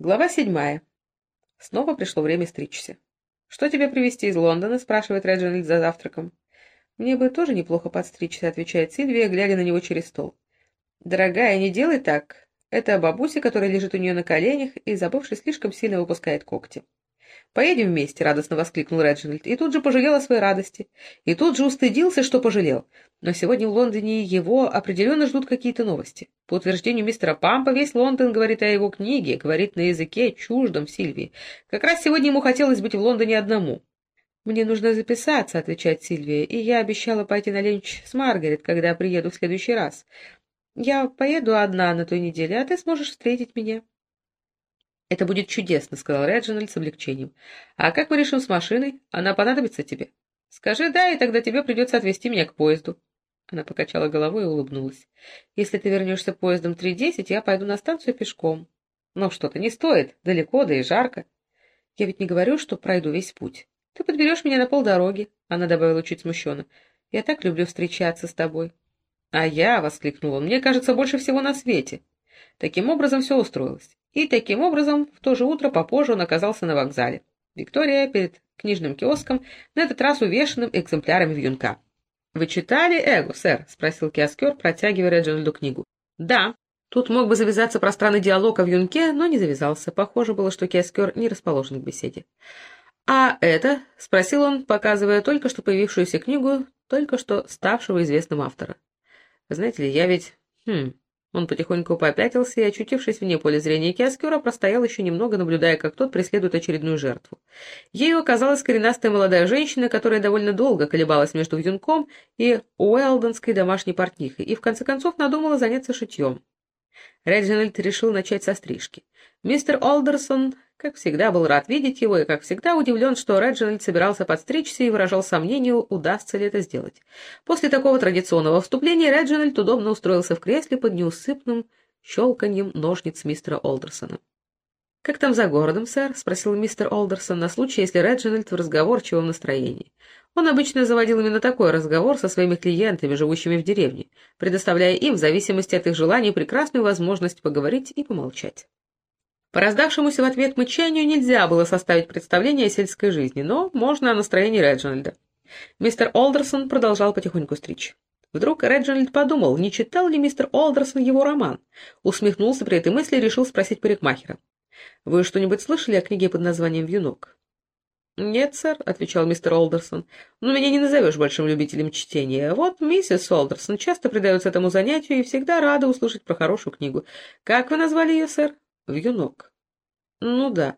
Глава седьмая. Снова пришло время стричься. «Что тебе привезти из Лондона?» — спрашивает Реджинальд за завтраком. «Мне бы тоже неплохо подстричься», — отвечает Сильвия, глядя на него через стол. «Дорогая, не делай так. Это бабуся, которая лежит у нее на коленях и, забывшись, слишком сильно выпускает когти». «Поедем вместе», — радостно воскликнул Реджинальд, и тут же пожалел о своей радости. И тут же устыдился, что пожалел. Но сегодня в Лондоне его определенно ждут какие-то новости. По утверждению мистера Пампа, весь Лондон говорит о его книге, говорит на языке, чуждом Сильвии. Как раз сегодня ему хотелось быть в Лондоне одному. «Мне нужно записаться», — отвечает Сильвия, «и я обещала пойти на ленч с Маргарет, когда приеду в следующий раз. Я поеду одна на той неделе, а ты сможешь встретить меня». «Это будет чудесно», — сказал Реджинальд с облегчением. «А как мы решим с машиной? Она понадобится тебе?» «Скажи «да», и тогда тебе придется отвезти меня к поезду». Она покачала головой и улыбнулась. «Если ты вернешься поездом 3.10, я пойду на станцию пешком». «Ну что-то не стоит. Далеко, да и жарко». «Я ведь не говорю, что пройду весь путь. Ты подберешь меня на полдороги», — она добавила чуть смущенно. «Я так люблю встречаться с тобой». «А я», — воскликнул он, — «мне кажется, больше всего на свете». Таким образом все устроилось. И таким образом в то же утро попозже он оказался на вокзале. Виктория перед книжным киоском, на этот раз увешанным экземплярами вьюнка. «Вы читали Эго, сэр?» — спросил киоскер, протягивая Реджинальду книгу. «Да». Тут мог бы завязаться пространный диалог о вьюнке, но не завязался. Похоже было, что киоскер не расположен к беседе. «А это?» — спросил он, показывая только что появившуюся книгу, только что ставшего известным автора. «Знаете ли, я ведь... Хм, он потихоньку попятился и, очутившись вне поля зрения Киаскера, простоял еще немного, наблюдая, как тот преследует очередную жертву. Ею оказалась коренастая молодая женщина, которая довольно долго колебалась между Вьюнком и Уэлдонской домашней портнихой и в конце концов надумала заняться шитьем. Реджинальд решил начать со стрижки. Мистер Олдерсон как всегда, был рад видеть его и, как всегда, удивлен, что Реджинальд собирался подстричься и выражал сомнение, удастся ли это сделать. После такого традиционного вступления Реджинальд удобно устроился в кресле под неусыпным щелканьем ножниц мистера Олдерсона. «Как там за городом, сэр?» — спросил мистер Олдерсон на случай, если Реджинальд в разговорчивом настроении. Он обычно заводил именно такой разговор со своими клиентами, живущими в деревне, предоставляя им, в зависимости от их желаний, прекрасную возможность поговорить и помолчать. По раздавшемуся в ответ мычанию нельзя было составить представление о сельской жизни, но можно о настроении Реджинальда. Мистер Олдерсон продолжал потихоньку стричь. Вдруг Реджинальд подумал, не читал ли мистер Олдерсон его роман. Усмехнулся при этой мысли и решил спросить парикмахера. «Вы что-нибудь слышали о книге под названием «Вьюнок»?» «Нет, сэр», — отвечал мистер Олдерсон, — «но меня не назовешь большим любителем чтения. Вот миссис Олдерсон часто предается этому занятию и всегда рада услышать про хорошую книгу. Как вы назвали ее, сэр?» «Вьюнок». «Ну да.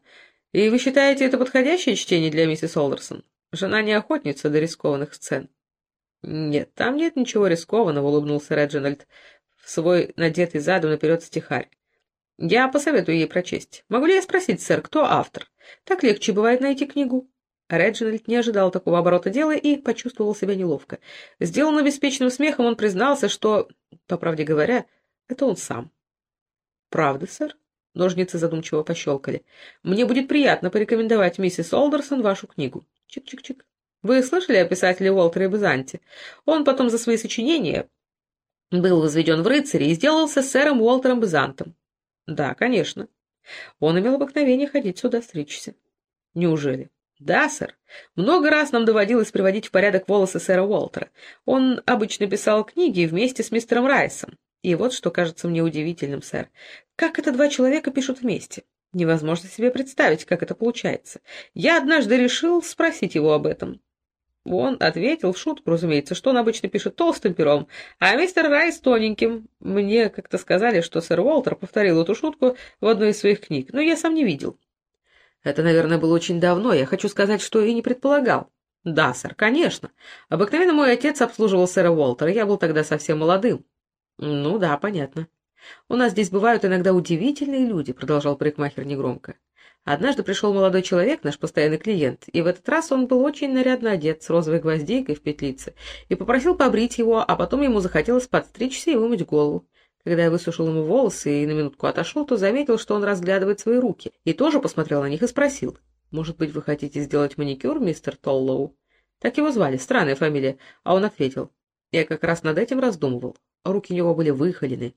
И вы считаете это подходящее чтение для миссис Олдерсон? Жена не охотница до рискованных сцен». «Нет, там нет ничего рискованного», — улыбнулся Реджинальд в свой надетый задом наперед стихарь. «Я посоветую ей прочесть. Могу ли я спросить, сэр, кто автор? Так легче бывает найти книгу». Реджинальд не ожидал такого оборота дела и почувствовал себя неловко. Сделанно беспечным смехом он признался, что, по правде говоря, это он сам. «Правда, сэр?» Ножницы задумчиво пощелкали. «Мне будет приятно порекомендовать миссис Олдерсон вашу книгу. Чик-чик-чик. Вы слышали о писателе Уолтере Безанте? Он потом за свои сочинения был возведен в рыцари и сделался сэром Уолтером Безантом. Да, конечно. Он имел обыкновение ходить сюда стричься. Неужели? Да, сэр. Много раз нам доводилось приводить в порядок волосы сэра Уолтера. Он обычно писал книги вместе с мистером Райсом. И вот что кажется мне удивительным, сэр. Как это два человека пишут вместе? Невозможно себе представить, как это получается. Я однажды решил спросить его об этом. Он ответил в шутку, разумеется, что он обычно пишет толстым пером, а мистер Райс тоненьким. Мне как-то сказали, что сэр Уолтер повторил эту шутку в одной из своих книг, но я сам не видел. Это, наверное, было очень давно, я хочу сказать, что и не предполагал. Да, сэр, конечно. Обыкновенно мой отец обслуживал сэра Уолтера, я был тогда совсем молодым. Ну да, понятно. У нас здесь бывают иногда удивительные люди, продолжал парикмахер негромко. Однажды пришел молодой человек, наш постоянный клиент, и в этот раз он был очень нарядно одет, с розовой гвоздейкой в петлице, и попросил побрить его, а потом ему захотелось подстричься и вымыть голову. Когда я высушил ему волосы и на минутку отошел, то заметил, что он разглядывает свои руки, и тоже посмотрел на них и спросил, «Может быть, вы хотите сделать маникюр, мистер Толлоу?» Так его звали, странная фамилия, а он ответил, «Я как раз над этим раздумывал. Руки у него были выхолены.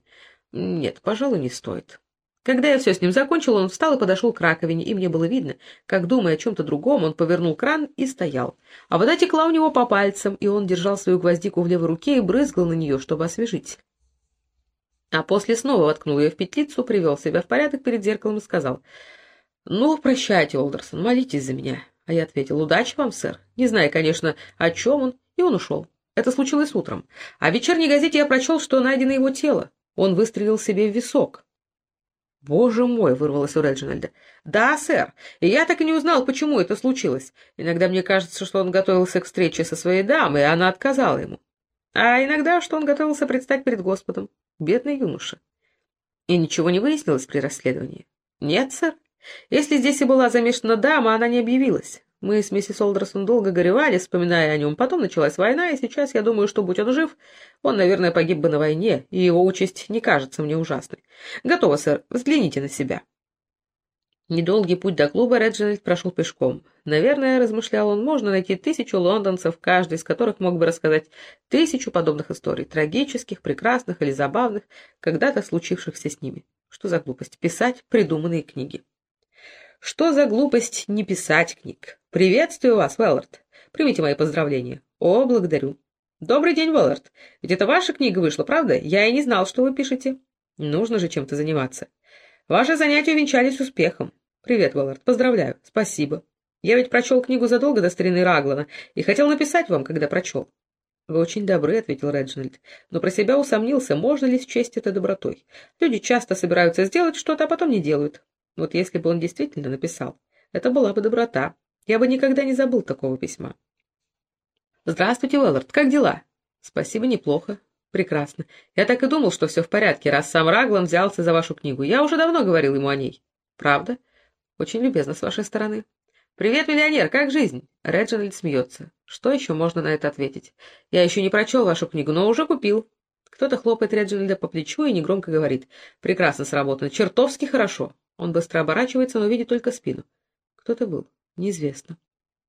Нет, пожалуй, не стоит. Когда я все с ним закончил, он встал и подошел к раковине, и мне было видно, как, думая о чем-то другом, он повернул кран и стоял. А вода текла у него по пальцам, и он держал свою гвоздику в левой руке и брызгал на нее, чтобы освежить. А после снова воткнул ее в петлицу, привел себя в порядок перед зеркалом и сказал, «Ну, прощайте, Олдерсон, молитесь за меня». А я ответил, «Удачи вам, сэр». Не зная, конечно, о чем он, и он ушел. Это случилось утром. А в вечерней газете я прочел, что найдено его тело. Он выстрелил себе в висок. «Боже мой!» — вырвалось у Реджинальда. «Да, сэр. И я так и не узнал, почему это случилось. Иногда мне кажется, что он готовился к встрече со своей дамой, и она отказала ему. А иногда, что он готовился предстать перед Господом. Бедный юноша». «И ничего не выяснилось при расследовании?» «Нет, сэр. Если здесь и была замешана дама, она не объявилась. Мы с миссис Олдерсон долго горевали, вспоминая о нем. Потом началась война, и сейчас я думаю, что, будь он жив, он, наверное, погиб бы на войне, и его участь не кажется мне ужасной. Готово, сэр. Взгляните на себя. Недолгий путь до клуба Реджинальд прошел пешком. Наверное, размышлял он, можно найти тысячу лондонцев, каждый из которых мог бы рассказать тысячу подобных историй, трагических, прекрасных или забавных, когда-то случившихся с ними. Что за глупость? Писать придуманные книги. Что за глупость не писать книг? Приветствую вас, Веллард. Примите мои поздравления. О, благодарю. Добрый день, Веллард. Ведь это ваша книга вышла, правда? Я и не знал, что вы пишете. Нужно же чем-то заниматься. Ваши занятия увенчались успехом. Привет, Веллард. Поздравляю. Спасибо. Я ведь прочел книгу задолго до старины Раглана и хотел написать вам, когда прочел. «Вы очень добры», — ответил Реджинальд, но про себя усомнился, можно ли счесть это добротой. Люди часто собираются сделать что-то, а потом не делают. Вот если бы он действительно написал, это была бы доброта. Я бы никогда не забыл такого письма. «Здравствуйте, Уэллард, как дела?» «Спасибо, неплохо. Прекрасно. Я так и думал, что все в порядке, раз сам Раглан взялся за вашу книгу. Я уже давно говорил ему о ней». «Правда? Очень любезно с вашей стороны». «Привет, миллионер, как жизнь?» Реджинальд смеется. Что еще можно на это ответить? «Я еще не прочел вашу книгу, но уже купил». Кто-то хлопает Реджинальда по плечу и негромко говорит. «Прекрасно сработано. Чертовски хорошо». Он быстро оборачивается, но видит только спину. Кто это был? Неизвестно.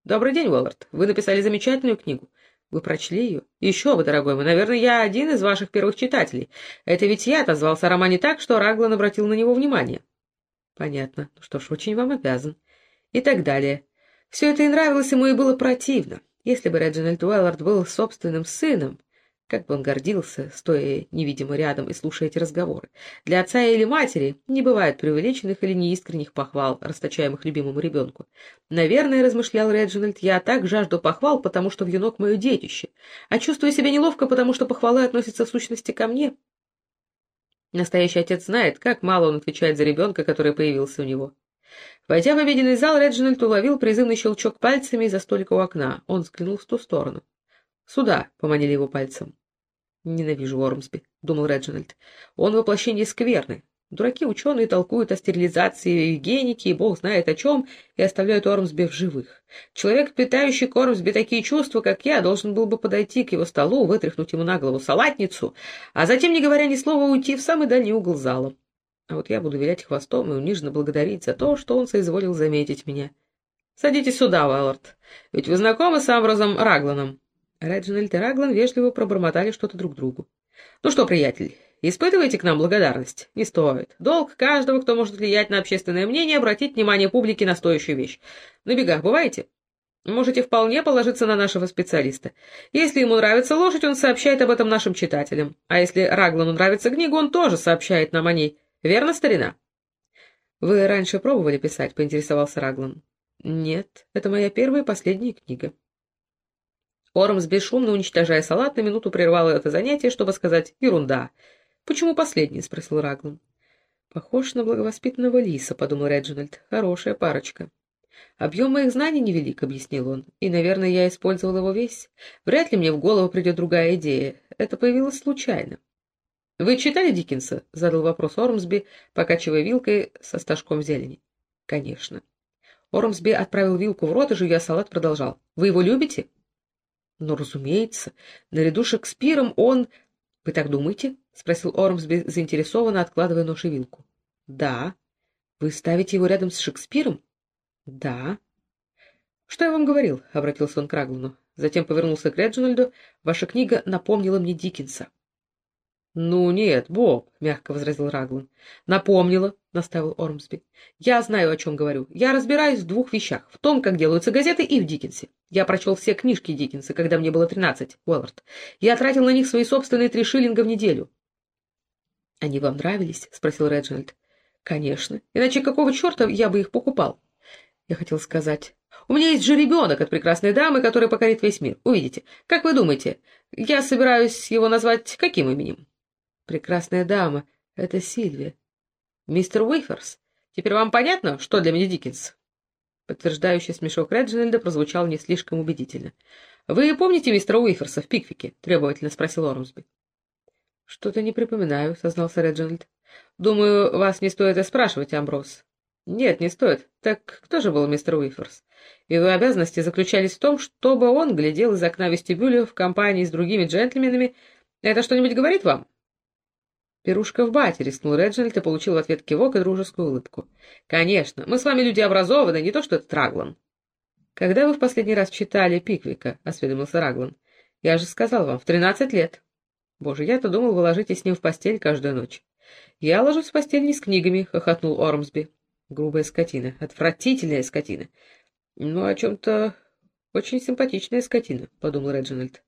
«Добрый день, Уоллард. Вы написали замечательную книгу. Вы прочли ее? Еще бы, дорогой мой. Наверное, я один из ваших первых читателей. Это ведь я отозвался о романе так, что Раглан обратил на него внимание». «Понятно. Ну что ж, очень вам обязан». И так далее. Все это и нравилось ему, и было противно. Если бы Реджинальд Уэллард был собственным сыном, как бы он гордился, стоя невидимо рядом и слушая эти разговоры. Для отца или матери не бывает преувеличенных или неискренних похвал, расточаемых любимому ребенку. Наверное, размышлял Реджинальд, я так жажду похвал, потому что вьюнок мое детище, а чувствую себя неловко, потому что похвалы относятся в сущности ко мне. Настоящий отец знает, как мало он отвечает за ребенка, который появился у него. Войдя в обеденный зал, Реджинальд уловил призывный щелчок пальцами из-за столика у окна. Он взглянул в ту сторону. «Сюда!» — поманили его пальцем. «Ненавижу Ормсби», — думал Реджинальд. «Он воплощение скверны. Дураки-ученые толкуют о стерилизации и генике, и бог знает о чем, и оставляют Ормсби в живых. Человек, питающий к Ормсби такие чувства, как я, должен был бы подойти к его столу, вытряхнуть ему на голову салатницу, а затем, не говоря ни слова, уйти в самый дальний угол зала. А вот я буду вилять хвостом и униженно благодарить за то, что он соизволил заметить меня. Садитесь сюда, Валлард, ведь вы знакомы с Амброзом Рагланом?» Реджинальд и Раглан вежливо пробормотали что-то друг другу. «Ну что, приятель, испытываете к нам благодарность? Не стоит. Долг каждого, кто может влиять на общественное мнение, обратить внимание публики на стоящую вещь. На бегах бываете?» Можете вполне положиться на нашего специалиста. Если ему нравится лошадь, он сообщает об этом нашим читателям. А если Раглану нравится книга, он тоже сообщает нам о ней. Верно, старина? — Вы раньше пробовали писать? — поинтересовался Раглан. — Нет, это моя первая и последняя книга. Ормс, бесшумно уничтожая салат, на минуту прервал это занятие, чтобы сказать «ерунда». «Почему последний?» — спросил Раглан. «Похож на благовоспитанного лиса», — подумал Реджинальд. «Хорошая парочка». «Объем моих знаний невелик», — объяснил он, — «и, наверное, я использовал его весь. Вряд ли мне в голову придет другая идея. Это появилось случайно». «Вы читали Диккенса?» — задал вопрос Ормсби, покачивая вилкой со стажком зелени. «Конечно». Ормсби отправил вилку в рот, и жуя салат продолжал. «Вы его любите?» Но, разумеется, наряду с Шекспиром он... — Вы так думаете? — спросил Ормсби, заинтересованно откладывая нож и вилку. — Да. — Вы ставите его рядом с Шекспиром? — Да. — Что я вам говорил? — обратился он к Раглану. Затем повернулся к Реджинальду. — Ваша книга напомнила мне Диккенса. «Ну нет, Боб», — мягко возразил Раглан. «Напомнила», — наставил Ормсби. «Я знаю, о чем говорю. Я разбираюсь в двух вещах. В том, как делаются газеты, и в Диккенсе. Я прочел все книжки Диккенса, когда мне было тринадцать, Уэллард. Я тратил на них свои собственные три шиллинга в неделю». «Они вам нравились?» — спросил Реджинальд. «Конечно. Иначе какого черта я бы их покупал?» Я хотел сказать... У меня есть же ребенок от прекрасной дамы, который покорит весь мир. Увидите. Как вы думаете, я собираюсь его назвать каким именем? Прекрасная дама. Это Сильвия. Мистер Уиферс. Теперь вам понятно, что для меня Диккенс? Подтверждающий смешок Реджинальда прозвучал не слишком убедительно. — Вы помните мистера Уиферса в Пиквике? — требовательно спросил Ормсби. — Что-то не припоминаю, — сознался Реджинальд. — Думаю, вас не стоит и спрашивать, Амброс. — Нет, не стоит. Так кто же был мистер Уиферс? Его обязанности заключались в том, чтобы он глядел из окна вестибюля в компании с другими джентльменами. Это что-нибудь говорит вам? «Пирушка в бате», — рискнул Реджинальд и получил в ответ кивок и дружескую улыбку. «Конечно, мы с вами люди образованные, не то что этот Раглан». «Когда вы в последний раз читали Пиквика?» — осведомился Раглан. «Я же сказал вам, в тринадцать лет». «Боже, я-то думал, вы ложитесь с ним в постель каждую ночь». «Я ложусь в постель не с книгами», — хохотнул Ормсби. «Грубая скотина, отвратительная скотина». «Ну, о чем-то очень симпатичная скотина», — подумал Реджинальд.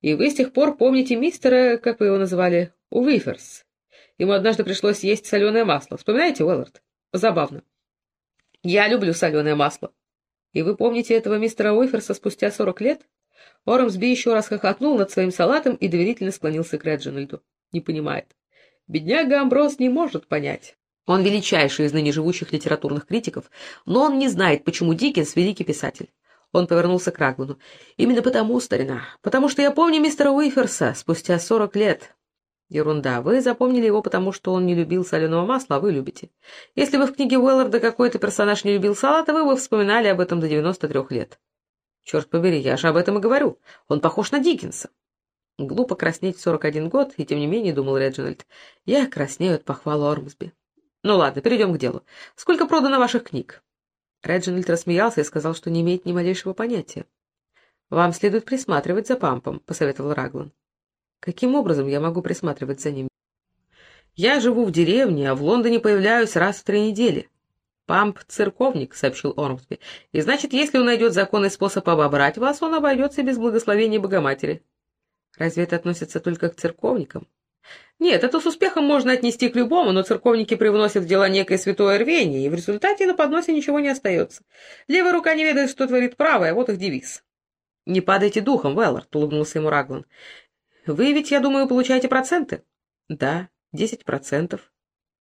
«И вы с тех пор помните мистера, как вы его называли, Уиферс. Ему однажды пришлось есть соленое масло. Вспоминаете, Уэллард? Забавно. Я люблю соленое масло. И вы помните этого мистера Уиферса спустя сорок лет? Орамсби еще раз хохотнул над своим салатом и доверительно склонился к Реджинальду. Не понимает. Бедняга Амброс не может понять. Он величайший из ныне живущих литературных критиков, но он не знает, почему Диккенс — великий писатель. Он повернулся к Раглану. «Именно потому, старина, потому что я помню мистера Уиферса спустя сорок лет. Ерунда. Вы запомнили его, потому что он не любил соленого масла, а вы любите. Если бы в книге Уэлларда какой-то персонаж не любил салата, вы бы вспоминали об этом до 93 лет. Черт побери, я же об этом и говорю. Он похож на Диккенса. Глупо краснеть в 41 год, и тем не менее, думал Реджинальд, я краснею от похвала Ормсби. Ну ладно, перейдем к делу. Сколько продано ваших книг? Реджинальд рассмеялся и сказал, что не имеет ни малейшего понятия. «Вам следует присматривать за Пампом», — посоветовал Раглан. Каким образом я могу присматривать за ним? Я живу в деревне, а в Лондоне появляюсь раз в три недели. Памп — церковник, — сообщил Ормсби, — и значит, если он найдет законный способ обобрать вас, он обойдется без благословения Богоматери. Разве это относится только к церковникам? Нет, это с успехом можно отнести к любому, но церковники привносят в дела некое святое рвение, и в результате на подносе ничего не остается. Левая рука не ведает, что творит правая, вот их девиз. — Не падайте духом, Веллард, — улыбнулся ему Раглан. Вы ведь, я думаю, получаете проценты? Да, десять процентов.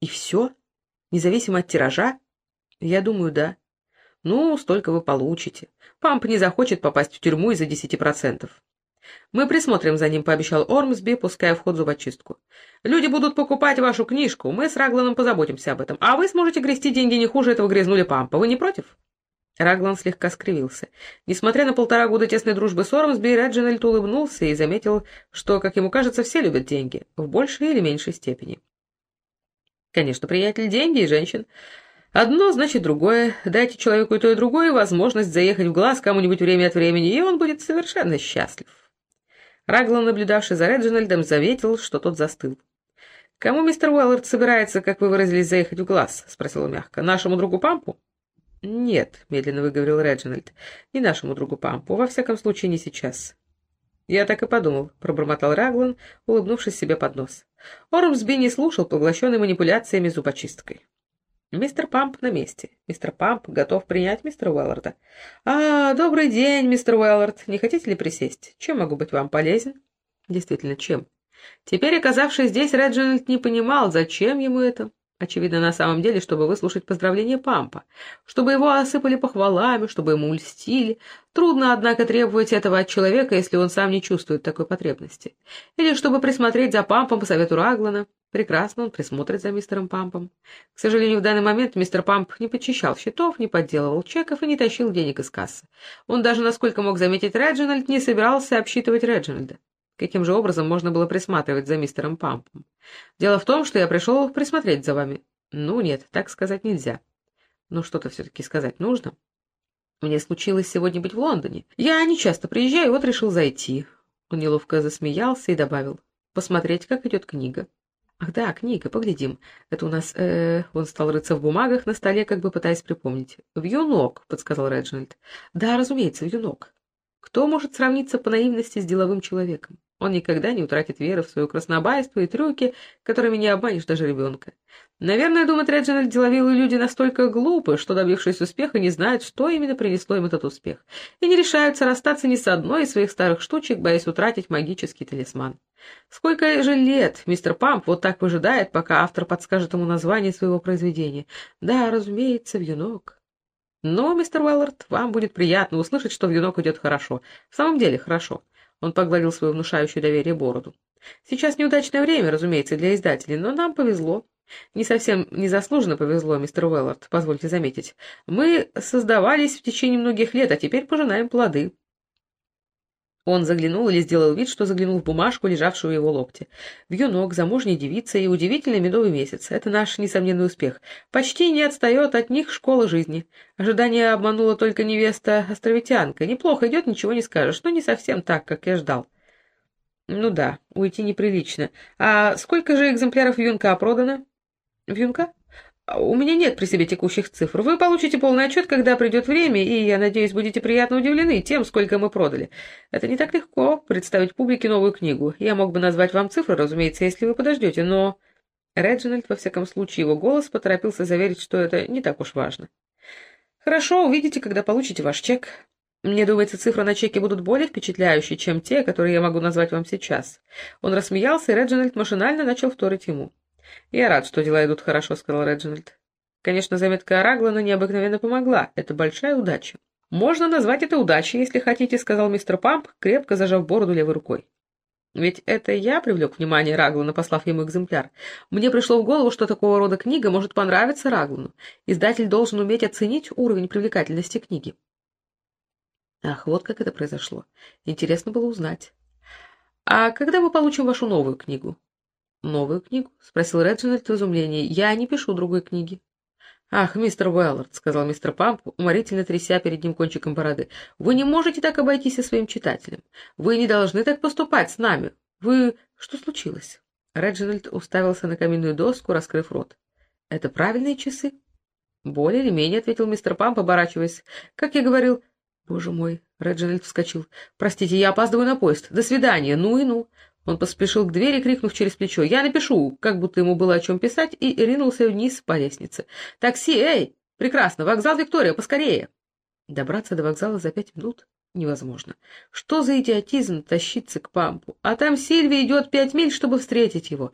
И все? Независимо от тиража? Я думаю, да. Ну, столько вы получите. Памп не захочет попасть в тюрьму из-за десяти процентов. Мы присмотрим за ним, пообещал Ормсби, пуская в ход зубочистку. Люди будут покупать вашу книжку, мы с Рагланом позаботимся об этом, а вы сможете грести деньги не хуже этого грязнули Пампа. Вы не против? Раглан слегка скривился. Несмотря на полтора года тесной дружбы с Ормсби, Реджинальд улыбнулся и заметил, что, как ему кажется, все любят деньги, в большей или меньшей степени. Конечно, приятель, деньги и женщин. Одно значит другое. Дайте человеку и то, и другое возможность заехать в глаз кому-нибудь время от времени, и он будет совершенно счастлив. Раглан, наблюдавший за Реджинальдом, заметил, что тот застыл. «Кому мистер Уэллард собирается, как вы выразились, заехать в глаз?» — спросил он мягко. «Нашему другу Пампу?» «Нет», — медленно выговорил Реджинальд, — «не нашему другу Пампу, во всяком случае не сейчас». «Я так и подумал», — пробормотал Раглан, улыбнувшись себе под нос. Ормсби не слушал, поглощенный манипуляциями зубочисткой. «Мистер Памп на месте. Мистер Памп готов принять мистера Уэлларда». «А, добрый день, мистер Уэллард. Не хотите ли присесть? Чем могу быть вам полезен?» «Действительно, чем?» Теперь, оказавшись здесь, Реджинальд не понимал, зачем ему это. Очевидно, на самом деле, чтобы выслушать поздравления Пампа, чтобы его осыпали похвалами, чтобы ему льстили. Трудно, однако, требовать этого от человека, если он сам не чувствует такой потребности. Или чтобы присмотреть за Пампом по совету Раглана. Прекрасно, он присмотрит за мистером Пампом. К сожалению, в данный момент мистер Памп не подчищал счетов, не подделывал чеков и не тащил денег из кассы. Он даже, насколько мог заметить Реджинальд, не собирался обсчитывать Реджинальда. Каким же образом можно было присматривать за мистером Пампом? Дело в том, что я пришел присмотреть за вами. Ну нет, так сказать нельзя. Но что-то все-таки сказать нужно. Мне случилось сегодня быть в Лондоне. Я не часто приезжаю, вот решил зайти. Он неловко засмеялся и добавил. посмотреть, как идет книга. Ах да, книга, поглядим. Это у нас... Э, он стал рыться в бумагах на столе, как бы пытаясь припомнить. «Вьюнок», — подсказал Реджинальд. «Да, разумеется, вьюнок. Кто может сравниться по наивности с деловым человеком? Он никогда не утратит веры в свое краснобайство и трюки, которыми не обманешь даже ребенка. Наверное, думает Реджинальд, деловые люди настолько глупы, что, добившись успеха, не знают, что именно принесло им этот успех, и не решаются расстаться ни с одной из своих старых штучек, боясь утратить магический талисман. Сколько же лет мистер Памп вот так выжидает, пока автор подскажет ему название своего произведения? Да, разумеется, вьюнок. Но, мистер Уэллард, вам будет приятно услышать, что вьюнок идет хорошо. В самом деле хорошо. Он погладил свою внушающую доверие бороду. Сейчас неудачное время, разумеется, для издателей, но нам повезло. Не совсем незаслуженно повезло, мистер Уэллард, позвольте заметить. Мы создавались в течение многих лет, а теперь пожинаем плоды. Он заглянул или сделал вид, что заглянул в бумажку, лежавшую у его локте. Вьюнок, замужняя девица и удивительный медовый месяц. Это наш несомненный успех. Почти не отстает от них школа жизни. Ожидание обманула только невеста-островитянка. Неплохо идет, ничего не скажешь, но не совсем так, как я ждал. Ну да, уйти неприлично. А сколько же экземпляров вьюнка продано? Вьюнка? У меня нет при себе текущих цифр. Вы получите полный отчет, когда придет время, и, я надеюсь, будете приятно удивлены тем, сколько мы продали. Это не так легко представить публике новую книгу. Я мог бы назвать вам цифры, разумеется, если вы подождете, но... Реджинальд, во всяком случае, его голос поторопился заверить, что это не так уж важно. «Хорошо, увидите, когда получите ваш чек. Мне думается, цифры на чеке будут более впечатляющие, чем те, которые я могу назвать вам сейчас». Он рассмеялся, и Реджинальд машинально начал вторить ему. «Я рад, что дела идут хорошо», — сказал Реджинальд. Конечно, заметка Раглана необыкновенно помогла. Это большая удача. «Можно назвать это удачей, если хотите», — сказал мистер Памп, крепко зажав бороду левой рукой. Ведь это я привлек внимание Раглана, послав ему экземпляр. Мне пришло в голову, что такого рода книга может понравиться Раглану. Издатель должен уметь оценить уровень привлекательности книги. Ах, вот как это произошло. Интересно было узнать. А когда мы получим вашу новую книгу? «Новую книгу?» — спросил Реджинальд в изумлении. «Я не пишу другой книги». «Ах, мистер Уэллард», — сказал мистер Памп, уморительно тряся перед ним кончиком бороды, — «вы не можете так обойтись со своим читателем. Вы не должны так поступать с нами. Вы... Что случилось?» Реджинальд уставился на каминную доску, раскрыв рот. «Это правильные часы?» «Более или менее», — ответил мистер Памп, оборачиваясь. «Как я говорил...» «Боже мой!» — Реджинальд вскочил. «Простите, я опаздываю на поезд. До свидания. Ну и ну!» Он поспешил к двери, крикнув через плечо «Я напишу!», как будто ему было о чем писать, и ринулся вниз по лестнице. «Такси, эй! Прекрасно! Вокзал Виктория, поскорее!» Добраться до вокзала за пять минут невозможно. Что за идиотизм тащиться к пампу? А там Сильвия идет пять миль, чтобы встретить его.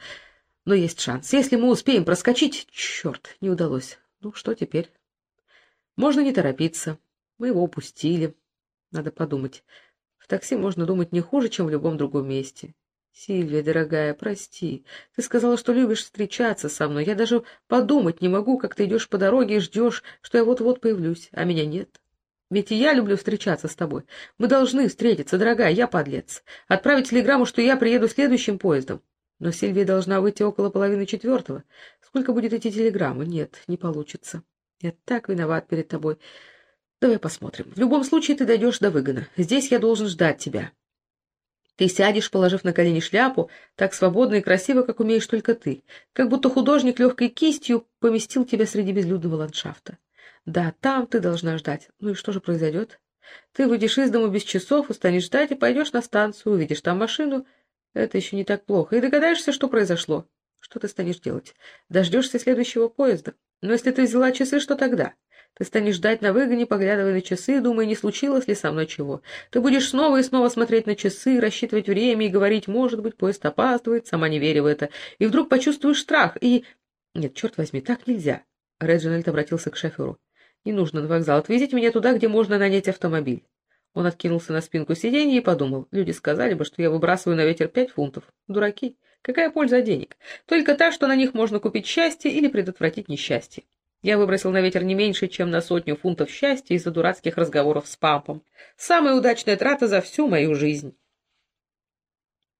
Но есть шанс. Если мы успеем проскочить... Черт, не удалось. Ну, что теперь? Можно не торопиться. Мы его упустили. Надо подумать. В такси можно думать не хуже, чем в любом другом месте. «Сильвия, дорогая, прости. Ты сказала, что любишь встречаться со мной. Я даже подумать не могу, как ты идешь по дороге и ждешь, что я вот-вот появлюсь, а меня нет. Ведь и я люблю встречаться с тобой. Мы должны встретиться, дорогая, я подлец. Отправить телеграмму, что я приеду следующим поездом. Но Сильвия должна выйти около половины четвертого. Сколько будет идти телеграммы? Нет, не получится. Я так виноват перед тобой. Давай посмотрим. В любом случае ты дойдешь до выгона. Здесь я должен ждать тебя. Ты сядешь, положив на колени шляпу, так свободно и красиво, как умеешь только ты, как будто художник легкой кистью поместил тебя среди безлюдного ландшафта. Да, там ты должна ждать. Ну и что же произойдет? Ты выйдешь из дома без часов, устанешь ждать и пойдешь на станцию, увидишь там машину. Это еще не так плохо. И догадаешься, что произошло. Что ты станешь делать? Дождешься следующего поезда. Но если ты взяла часы, что тогда? Ты станешь ждать на выгоне, поглядывая на часы, думая, не случилось ли со мной чего. Ты будешь снова и снова смотреть на часы, рассчитывать время и говорить, может быть, поезд опаздывает, сама не веря в это. И вдруг почувствуешь страх и... Нет, черт возьми, так нельзя. Реджинальд обратился к шоферу. Не нужно на вокзал. Отвезите меня туда, где можно нанять автомобиль. Он откинулся на спинку сиденья и подумал. Люди сказали бы, что я выбрасываю на ветер пять фунтов. Дураки. Какая польза денег? Только та, что на них можно купить счастье или предотвратить несчастье. Я выбросил на ветер не меньше, чем на сотню фунтов счастья из-за дурацких разговоров с папом. Самая удачная трата за всю мою жизнь.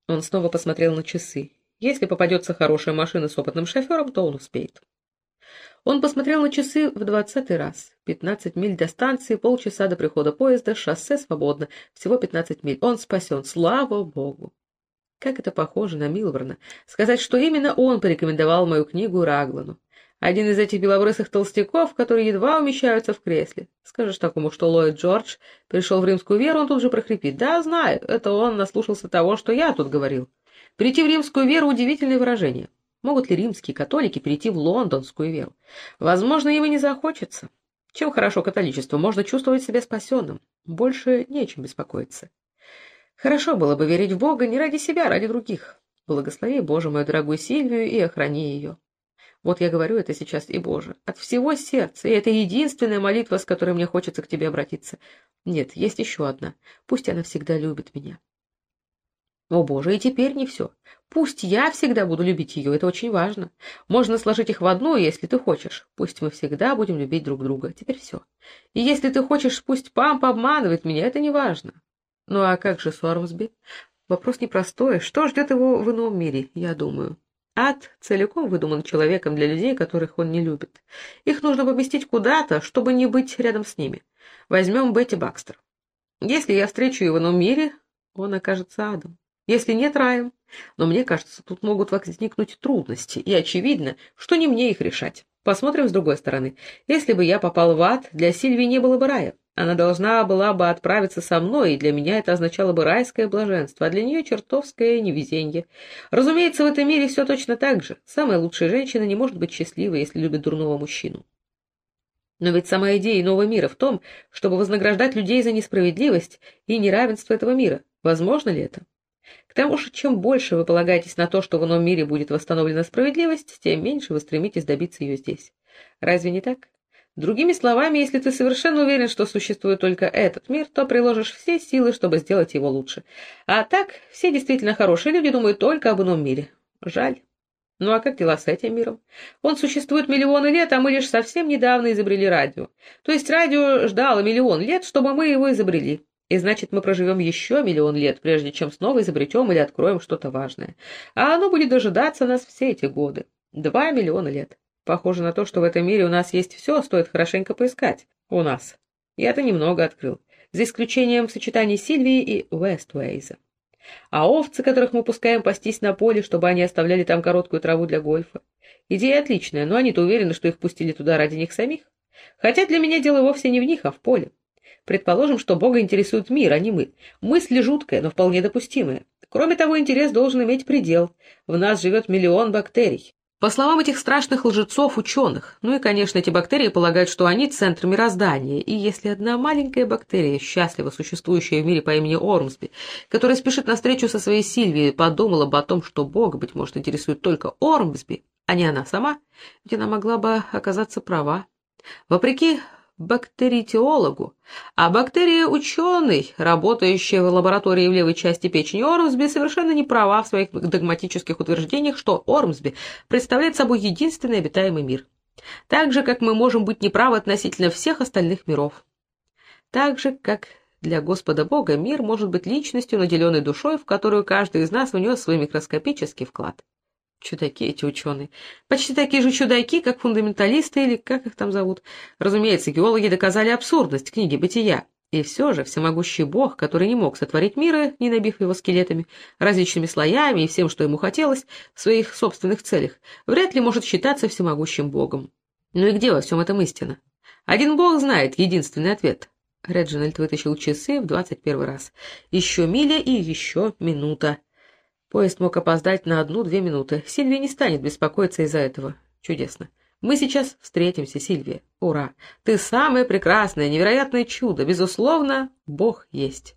Он снова посмотрел на часы. Если попадется хорошая машина с опытным шофером, то он успеет. Он посмотрел на часы в двадцатый раз. Пятнадцать миль до станции, полчаса до прихода поезда, шоссе свободно. Всего пятнадцать миль. Он спасен. Слава Богу! Как это похоже на Милборна, сказать, что именно он порекомендовал мою книгу Раглану. Один из этих белобрысых толстяков, которые едва умещаются в кресле. Скажешь такому, что Ллойд Джордж пришел в римскую веру, он тут же прохрипит. Да, знаю, это он наслушался того, что я тут говорил. Прийти в римскую веру — удивительное выражение. Могут ли римские католики перейти в лондонскую веру? Возможно, им и не захочется. Чем хорошо католичество? Можно чувствовать себя спасенным. Больше нечем беспокоиться. Хорошо было бы верить в Бога не ради себя, а ради других. Благослови, Боже, мою дорогую Сильвию и охрани ее. Вот я говорю это сейчас и Боже, от всего сердца, и это единственная молитва, с которой мне хочется к тебе обратиться. Нет, есть еще одна. Пусть она всегда любит меня. О, Боже, и теперь не все. Пусть я всегда буду любить ее, это очень важно. Можно сложить их в одну, если ты хочешь. Пусть мы всегда будем любить друг друга. Теперь все. И если ты хочешь, пусть Пампа обманывает меня, это не важно. Ну а как же Сормсби? Вопрос непростой. Что ждет его в ином мире, я думаю. Ад целиком выдуман человеком для людей, которых он не любит. Их нужно поместить куда-то, чтобы не быть рядом с ними. Возьмем Бетти Бакстер. Если я встречу его в ином мире, он окажется адом. Если нет раем. Но мне кажется, тут могут возникнуть трудности, и очевидно, что не мне их решать. Посмотрим с другой стороны. Если бы я попал в ад, для Сильвии не было бы рая. Она должна была бы отправиться со мной, и для меня это означало бы райское блаженство, а для нее чертовское невезенье. Разумеется, в этом мире все точно так же. Самая лучшая женщина не может быть счастливой, если любит дурного мужчину. Но ведь сама идея нового мира в том, чтобы вознаграждать людей за несправедливость и неравенство этого мира. Возможно ли это? К тому же, чем больше вы полагаетесь на то, что в ином мире будет восстановлена справедливость, тем меньше вы стремитесь добиться ее здесь. Разве не так? Другими словами, если ты совершенно уверен, что существует только этот мир, то приложишь все силы, чтобы сделать его лучше. А так, все действительно хорошие люди думают только об ином мире. Жаль. Ну а как дела с этим миром? Он существует миллионы лет, а мы лишь совсем недавно изобрели радио. То есть радио ждало миллион лет, чтобы мы его изобрели. И значит, мы проживем еще миллион лет, прежде чем снова изобретем или откроем что-то важное. А оно будет дожидаться нас все эти годы. Два миллиона лет. Похоже на то, что в этом мире у нас есть все, стоит хорошенько поискать. У нас. Я-то немного открыл. За исключением сочетаний Сильвии и Вествейза. А овцы, которых мы пускаем пастись на поле, чтобы они оставляли там короткую траву для гольфа. Идея отличная, но они-то уверены, что их пустили туда ради них самих. Хотя для меня дело вовсе не в них, а в поле. Предположим, что Бога интересует мир, а не мы. Мысль жуткая, но вполне допустимая. Кроме того, интерес должен иметь предел. В нас живет миллион бактерий. По словам этих страшных лжецов-ученых, ну и, конечно, эти бактерии полагают, что они центр мироздания, и если одна маленькая бактерия, счастливо существующая в мире по имени Ормсби, которая спешит навстречу со своей Сильвией, подумала бы о том, что Бог, быть может, интересует только Ормсби, а не она сама, ведь она могла бы оказаться права. Вопреки бактеритеологу, а бактерия-ученый, работающий в лаборатории в левой части печени Ормсби, совершенно не права в своих догматических утверждениях, что Ормсби представляет собой единственный обитаемый мир. Так же, как мы можем быть неправы относительно всех остальных миров. Так же, как для Господа Бога мир может быть личностью, наделенной душой, в которую каждый из нас внес свой микроскопический вклад. Чудаки эти ученые. Почти такие же чудаки, как фундаменталисты или как их там зовут. Разумеется, геологи доказали абсурдность книги «Бытия». И все же всемогущий бог, который не мог сотворить мира, не набив его скелетами, различными слоями и всем, что ему хотелось, в своих собственных целях, вряд ли может считаться всемогущим богом. Ну и где во всем этом истина? Один бог знает единственный ответ. Реджинальд вытащил часы в двадцать первый раз. Еще миля и еще минута. Поезд мог опоздать на одну-две минуты. Сильвия не станет беспокоиться из-за этого. Чудесно. Мы сейчас встретимся, Сильвия. Ура! Ты самое прекрасное, невероятное чудо. Безусловно, Бог есть.